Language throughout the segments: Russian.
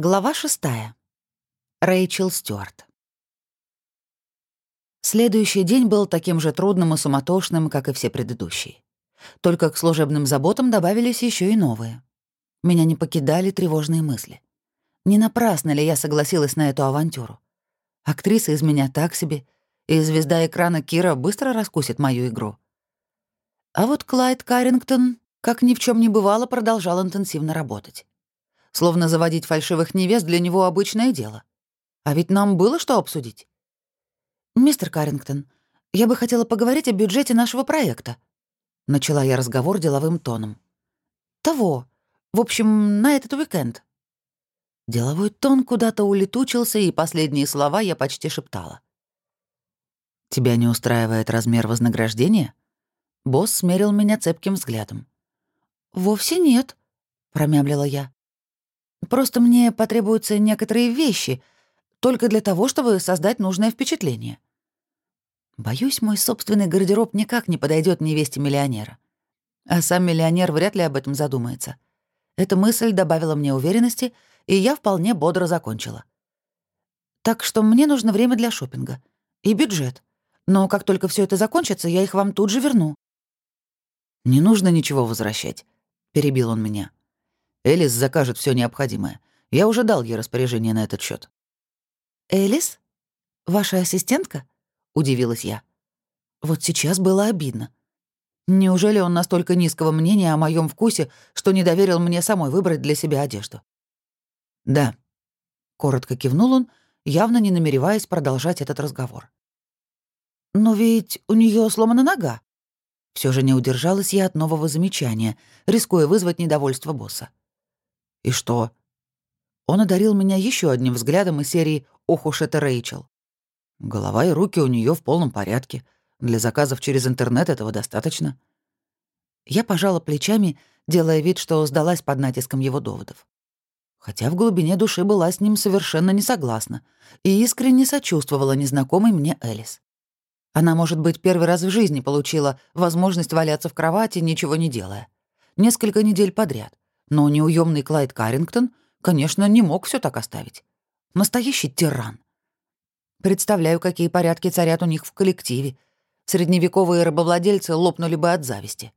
Глава шестая. Рэйчел Стюарт. Следующий день был таким же трудным и суматошным, как и все предыдущие. Только к служебным заботам добавились еще и новые. Меня не покидали тревожные мысли. Не напрасно ли я согласилась на эту авантюру? Актриса из меня так себе, и звезда экрана Кира быстро раскусит мою игру. А вот Клайд Каррингтон, как ни в чем не бывало, продолжал интенсивно работать. Словно заводить фальшивых невест для него обычное дело. А ведь нам было что обсудить. «Мистер Каррингтон, я бы хотела поговорить о бюджете нашего проекта». Начала я разговор деловым тоном. «Того. В общем, на этот уикенд». Деловой тон куда-то улетучился, и последние слова я почти шептала. «Тебя не устраивает размер вознаграждения?» Босс смерил меня цепким взглядом. «Вовсе нет», — промямлила я. Просто мне потребуются некоторые вещи, только для того, чтобы создать нужное впечатление. Боюсь, мой собственный гардероб никак не подойдет невесте миллионера. А сам миллионер вряд ли об этом задумается. Эта мысль добавила мне уверенности, и я вполне бодро закончила. Так что мне нужно время для шопинга и бюджет. Но как только все это закончится, я их вам тут же верну. «Не нужно ничего возвращать», — перебил он меня. Элис закажет все необходимое. Я уже дал ей распоряжение на этот счет. «Элис? Ваша ассистентка?» — удивилась я. Вот сейчас было обидно. Неужели он настолько низкого мнения о моем вкусе, что не доверил мне самой выбрать для себя одежду? «Да», — коротко кивнул он, явно не намереваясь продолжать этот разговор. «Но ведь у нее сломана нога». Все же не удержалась я от нового замечания, рискуя вызвать недовольство босса. «И что?» Он одарил меня еще одним взглядом из серии «Ох уж это Рэйчел». Голова и руки у нее в полном порядке. Для заказов через интернет этого достаточно. Я пожала плечами, делая вид, что сдалась под натиском его доводов. Хотя в глубине души была с ним совершенно не согласна и искренне сочувствовала незнакомой мне Элис. Она, может быть, первый раз в жизни получила возможность валяться в кровати, ничего не делая. Несколько недель подряд. Но неуемный Клайд Каррингтон, конечно, не мог все так оставить. Настоящий тиран. Представляю, какие порядки царят у них в коллективе. Средневековые рабовладельцы лопнули бы от зависти.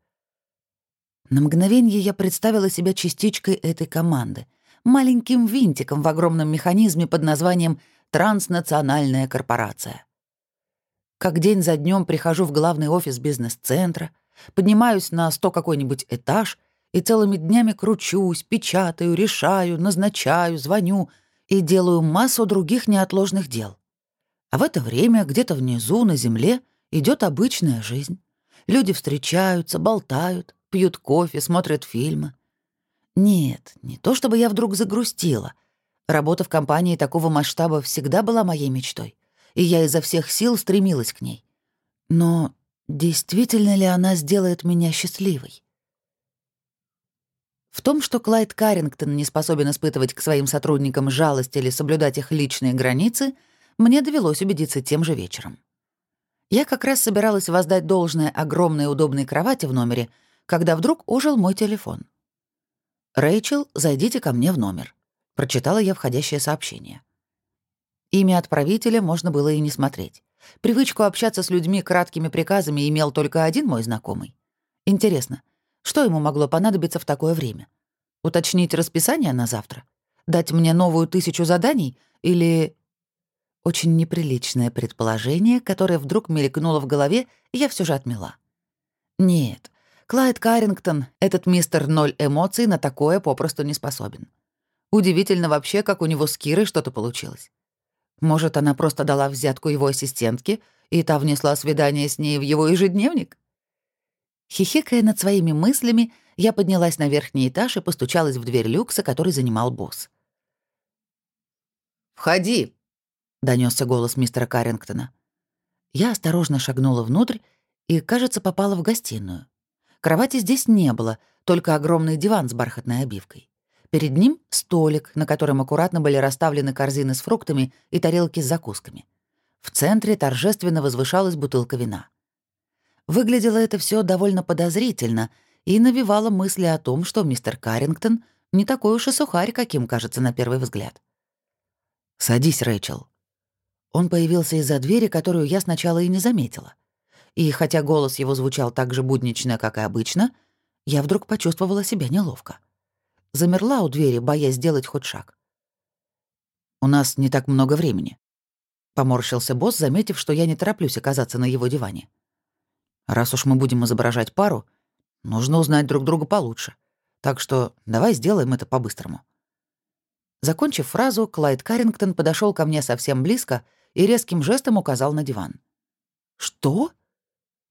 На мгновение я представила себя частичкой этой команды, маленьким винтиком в огромном механизме под названием «Транснациональная корпорация». Как день за днем прихожу в главный офис бизнес-центра, поднимаюсь на сто какой-нибудь этаж — и целыми днями кручусь, печатаю, решаю, назначаю, звоню и делаю массу других неотложных дел. А в это время где-то внизу, на земле, идет обычная жизнь. Люди встречаются, болтают, пьют кофе, смотрят фильмы. Нет, не то чтобы я вдруг загрустила. Работа в компании такого масштаба всегда была моей мечтой, и я изо всех сил стремилась к ней. Но действительно ли она сделает меня счастливой? В том, что Клайд Каррингтон не способен испытывать к своим сотрудникам жалость или соблюдать их личные границы, мне довелось убедиться тем же вечером. Я как раз собиралась воздать должное огромной удобной кровати в номере, когда вдруг ожил мой телефон. «Рэйчел, зайдите ко мне в номер», — прочитала я входящее сообщение. Имя отправителя можно было и не смотреть. Привычку общаться с людьми краткими приказами имел только один мой знакомый. Интересно, что ему могло понадобиться в такое время? Уточнить расписание на завтра? Дать мне новую тысячу заданий? Или... Очень неприличное предположение, которое вдруг мелькнуло в голове, я все же отмела. Нет, Клайд Каррингтон, этот мистер ноль эмоций, на такое попросту не способен. Удивительно вообще, как у него с Кирой что-то получилось. Может, она просто дала взятку его ассистентке, и та внесла свидание с ней в его ежедневник? Хихикая над своими мыслями, я поднялась на верхний этаж и постучалась в дверь люкса, который занимал босс. «Входи!» — донесся голос мистера Каррингтона. Я осторожно шагнула внутрь и, кажется, попала в гостиную. Кровати здесь не было, только огромный диван с бархатной обивкой. Перед ним столик, на котором аккуратно были расставлены корзины с фруктами и тарелки с закусками. В центре торжественно возвышалась бутылка вина. Выглядело это все довольно подозрительно и навевало мысли о том, что мистер Каррингтон не такой уж и сухарь, каким кажется на первый взгляд. «Садись, Рэйчел». Он появился из-за двери, которую я сначала и не заметила. И хотя голос его звучал так же буднично, как и обычно, я вдруг почувствовала себя неловко. Замерла у двери, боясь сделать хоть шаг. «У нас не так много времени», — поморщился босс, заметив, что я не тороплюсь оказаться на его диване. «Раз уж мы будем изображать пару, нужно узнать друг друга получше. Так что давай сделаем это по-быстрому». Закончив фразу, Клайд Каррингтон подошел ко мне совсем близко и резким жестом указал на диван. «Что?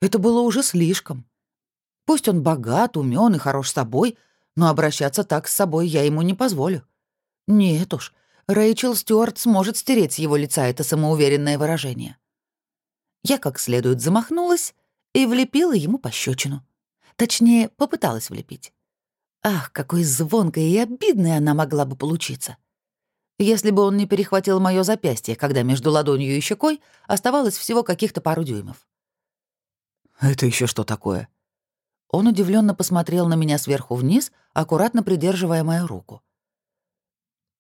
Это было уже слишком. Пусть он богат, умен и хорош собой, но обращаться так с собой я ему не позволю. Нет уж, Рэйчел Стюарт сможет стереть с его лица это самоуверенное выражение. Я как следует замахнулась и влепила ему пощечину. Точнее, попыталась влепить. Ах, какой звонкой и обидной она могла бы получиться. Если бы он не перехватил моё запястье, когда между ладонью и щекой оставалось всего каких-то пару дюймов. «Это еще что такое?» Он удивленно посмотрел на меня сверху вниз, аккуратно придерживая мою руку.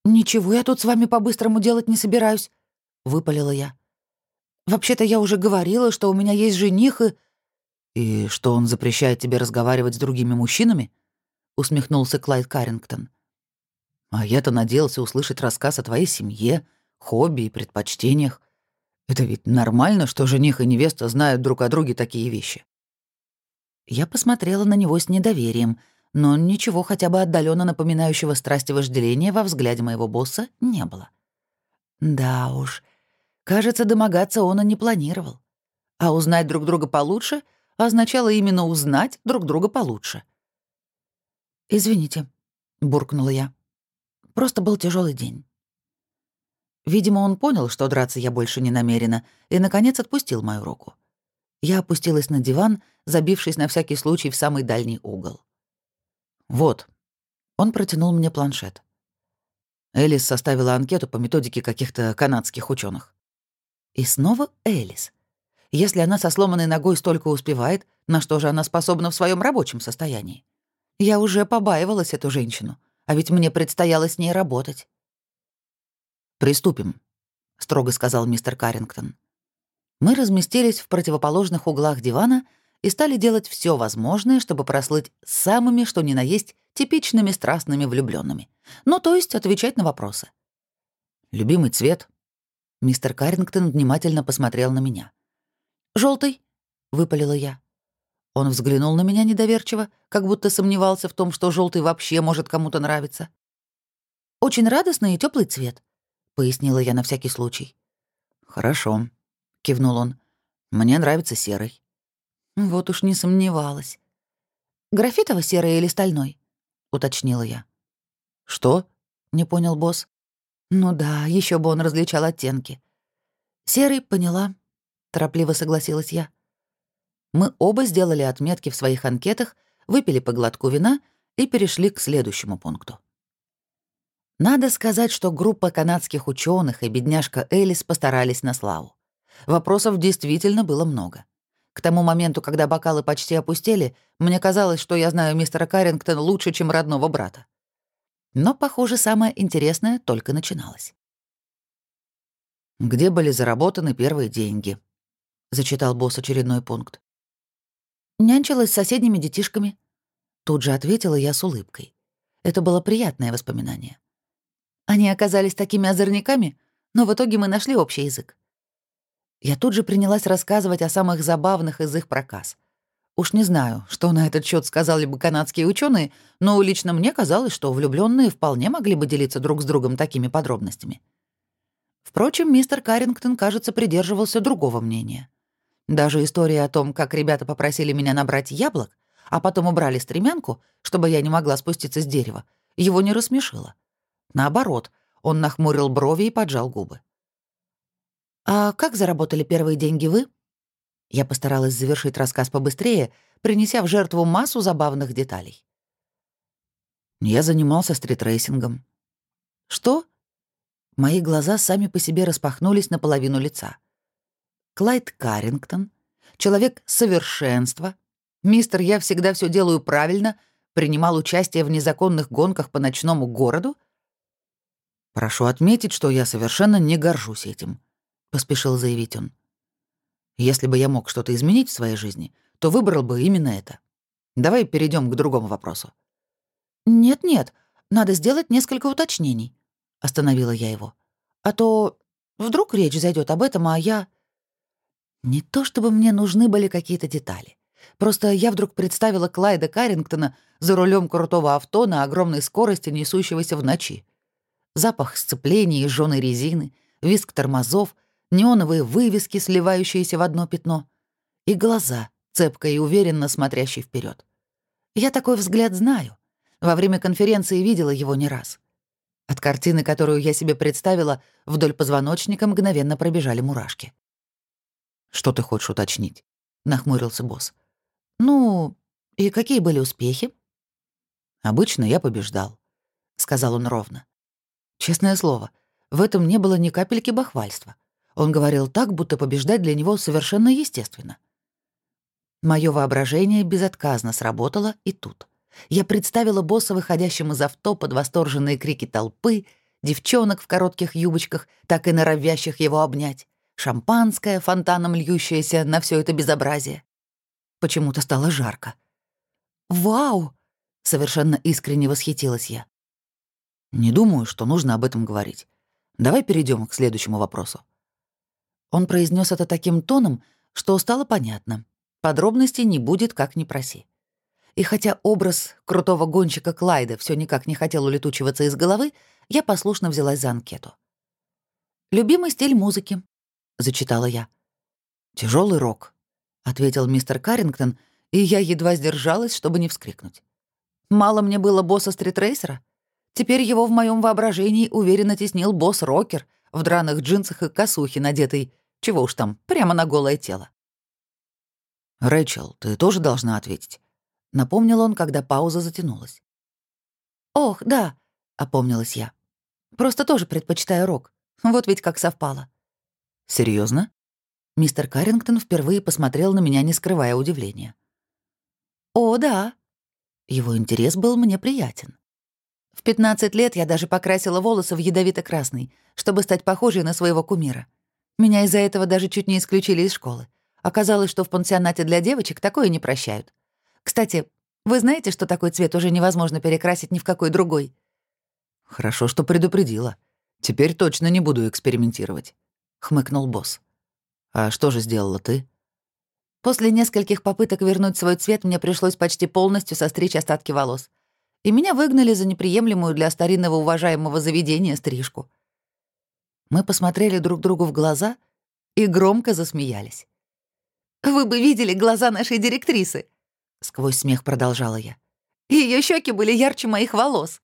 «Ничего я тут с вами по-быстрому делать не собираюсь», — выпалила я. «Вообще-то я уже говорила, что у меня есть жених и...» «И что он запрещает тебе разговаривать с другими мужчинами?» — усмехнулся Клайд Каррингтон. «А я-то надеялся услышать рассказ о твоей семье, хобби и предпочтениях. Это ведь нормально, что жених и невеста знают друг о друге такие вещи». Я посмотрела на него с недоверием, но ничего хотя бы отдаленно напоминающего страсти вожделения во взгляде моего босса не было. Да уж, кажется, домогаться он и не планировал. А узнать друг друга получше означало именно узнать друг друга получше. «Извините», — буркнула я. «Просто был тяжелый день». Видимо, он понял, что драться я больше не намерена, и, наконец, отпустил мою руку. Я опустилась на диван, забившись на всякий случай в самый дальний угол. «Вот». Он протянул мне планшет. Элис составила анкету по методике каких-то канадских ученых. И снова Элис. Если она со сломанной ногой столько успевает, на что же она способна в своем рабочем состоянии? Я уже побаивалась эту женщину, а ведь мне предстояло с ней работать. «Приступим», — строго сказал мистер Каррингтон. Мы разместились в противоположных углах дивана и стали делать все возможное, чтобы прослыть самыми, что ни на есть, типичными страстными влюбленными. Ну, то есть отвечать на вопросы. «Любимый цвет?» Мистер Каррингтон внимательно посмотрел на меня. Желтый, выпалила я. Он взглянул на меня недоверчиво, как будто сомневался в том, что желтый вообще может кому-то нравиться. «Очень радостный и теплый цвет», — пояснила я на всякий случай. «Хорошо», — кивнул он. «Мне нравится серый». Вот уж не сомневалась. «Графитово-серый или стальной?» — уточнила я. «Что?» — не понял босс. «Ну да, еще бы он различал оттенки». «Серый, поняла», — торопливо согласилась я. Мы оба сделали отметки в своих анкетах, выпили по глотку вина и перешли к следующему пункту. Надо сказать, что группа канадских ученых и бедняжка Элис постарались на славу. Вопросов действительно было много. К тому моменту, когда бокалы почти опустели, мне казалось, что я знаю мистера Каррингтона лучше, чем родного брата. Но, похоже, самое интересное только начиналось. «Где были заработаны первые деньги?» — зачитал босс очередной пункт. «Нянчилась с соседними детишками». Тут же ответила я с улыбкой. Это было приятное воспоминание. Они оказались такими озорниками, но в итоге мы нашли общий язык. Я тут же принялась рассказывать о самых забавных из их проказ. Уж не знаю, что на этот счет сказали бы канадские ученые, но лично мне казалось, что влюбленные вполне могли бы делиться друг с другом такими подробностями. Впрочем, мистер Каррингтон, кажется, придерживался другого мнения. Даже история о том, как ребята попросили меня набрать яблок, а потом убрали стремянку, чтобы я не могла спуститься с дерева, его не рассмешила. Наоборот, он нахмурил брови и поджал губы. «А как заработали первые деньги вы?» Я постаралась завершить рассказ побыстрее, принеся в жертву массу забавных деталей. Я занимался стритрейсингом. «Что?» Мои глаза сами по себе распахнулись наполовину лица. Клайд Каррингтон, человек совершенства, мистер «Я всегда все делаю правильно», принимал участие в незаконных гонках по ночному городу? «Прошу отметить, что я совершенно не горжусь этим», — поспешил заявить он. «Если бы я мог что-то изменить в своей жизни, то выбрал бы именно это. Давай перейдем к другому вопросу». «Нет-нет, надо сделать несколько уточнений», — остановила я его. «А то вдруг речь зайдет об этом, а я...» Не то чтобы мне нужны были какие-то детали. Просто я вдруг представила Клайда Каррингтона за рулем крутого авто на огромной скорости, несущегося в ночи. Запах сцепления и жжёной резины, визг тормозов, неоновые вывески, сливающиеся в одно пятно, и глаза, цепко и уверенно смотрящие вперед. Я такой взгляд знаю. Во время конференции видела его не раз. От картины, которую я себе представила, вдоль позвоночника мгновенно пробежали мурашки. «Что ты хочешь уточнить?» — нахмурился босс. «Ну, и какие были успехи?» «Обычно я побеждал», — сказал он ровно. Честное слово, в этом не было ни капельки бахвальства. Он говорил так, будто побеждать для него совершенно естественно. Моё воображение безотказно сработало и тут. Я представила босса выходящим из авто под восторженные крики толпы, девчонок в коротких юбочках, так и норовящих его обнять, шампанское, фонтаном льющееся на все это безобразие. Почему-то стало жарко. «Вау!» — совершенно искренне восхитилась я. «Не думаю, что нужно об этом говорить. Давай перейдем к следующему вопросу». Он произнес это таким тоном, что стало понятно. Подробностей не будет, как ни проси. И хотя образ крутого гонщика Клайда все никак не хотел улетучиваться из головы, я послушно взялась за анкету. «Любимый стиль музыки», — зачитала я. Тяжелый рок», — ответил мистер Каррингтон, и я едва сдержалась, чтобы не вскрикнуть. «Мало мне было босса стритрейсера? Теперь его в моем воображении уверенно теснил босс-рокер в драных джинсах и косухе, надетый, чего уж там, прямо на голое тело. «Рэйчел, ты тоже должна ответить», — напомнил он, когда пауза затянулась. «Ох, да», — опомнилась я. «Просто тоже предпочитаю рок. Вот ведь как совпало». Серьезно? Мистер Каррингтон впервые посмотрел на меня, не скрывая удивления. «О, да». Его интерес был мне приятен. В 15 лет я даже покрасила волосы в ядовито-красный, чтобы стать похожей на своего кумира. Меня из-за этого даже чуть не исключили из школы. Оказалось, что в пансионате для девочек такое не прощают. Кстати, вы знаете, что такой цвет уже невозможно перекрасить ни в какой другой? Хорошо, что предупредила. Теперь точно не буду экспериментировать, хмыкнул босс. А что же сделала ты? После нескольких попыток вернуть свой цвет мне пришлось почти полностью состричь остатки волос. И меня выгнали за неприемлемую для старинного уважаемого заведения стрижку. Мы посмотрели друг другу в глаза и громко засмеялись. «Вы бы видели глаза нашей директрисы!» Сквозь смех продолжала я. Ее щеки были ярче моих волос.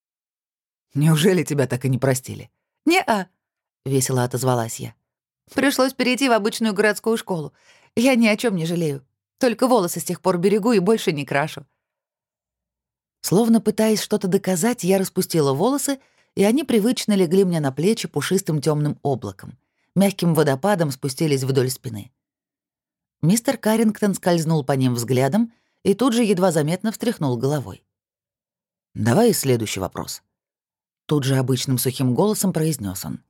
«Неужели тебя так и не простили?» «Не-а», — весело отозвалась я. «Пришлось перейти в обычную городскую школу. Я ни о чем не жалею. Только волосы с тех пор берегу и больше не крашу». Словно пытаясь что-то доказать, я распустила волосы, и они привычно легли мне на плечи пушистым темным облаком. Мягким водопадом спустились вдоль спины. Мистер Каррингтон скользнул по ним взглядом и тут же едва заметно встряхнул головой. «Давай следующий вопрос». Тут же обычным сухим голосом произнес он.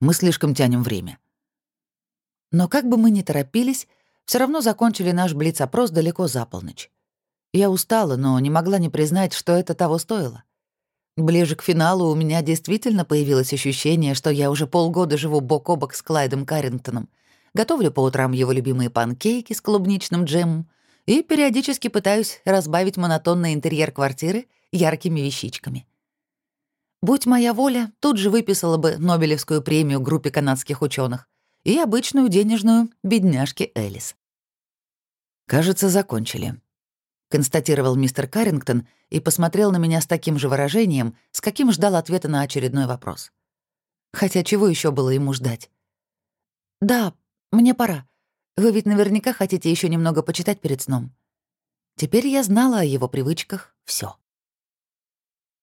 «Мы слишком тянем время». Но как бы мы ни торопились, все равно закончили наш блиц-опрос далеко за полночь. Я устала, но не могла не признать, что это того стоило. Ближе к финалу у меня действительно появилось ощущение, что я уже полгода живу бок о бок с Клайдом Каррингтоном, готовлю по утрам его любимые панкейки с клубничным джемом и периодически пытаюсь разбавить монотонный интерьер квартиры яркими вещичками. Будь моя воля, тут же выписала бы Нобелевскую премию группе канадских ученых и обычную денежную бедняжке Элис. «Кажется, закончили», — констатировал мистер Каррингтон и посмотрел на меня с таким же выражением, с каким ждал ответа на очередной вопрос. Хотя чего еще было ему ждать? «Да, мне пора. Вы ведь наверняка хотите еще немного почитать перед сном». Теперь я знала о его привычках все.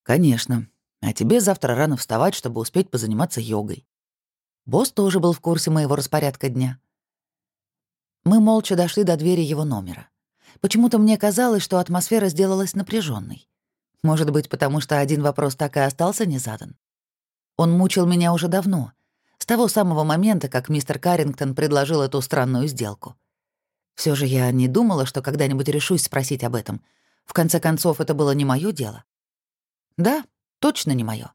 «Конечно. А тебе завтра рано вставать, чтобы успеть позаниматься йогой». Босс тоже был в курсе моего распорядка дня. Мы молча дошли до двери его номера. Почему-то мне казалось, что атмосфера сделалась напряженной. Может быть, потому что один вопрос так и остался не задан. Он мучил меня уже давно, с того самого момента, как мистер Каррингтон предложил эту странную сделку. Все же я не думала, что когда-нибудь решусь спросить об этом. В конце концов, это было не мое дело. Да, точно не мое.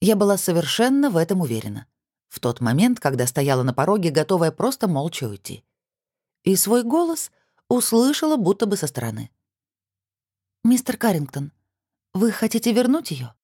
Я была совершенно в этом уверена. В тот момент, когда стояла на пороге, готовая просто молча уйти. И свой голос услышала будто бы со стороны. «Мистер Каррингтон, вы хотите вернуть ее?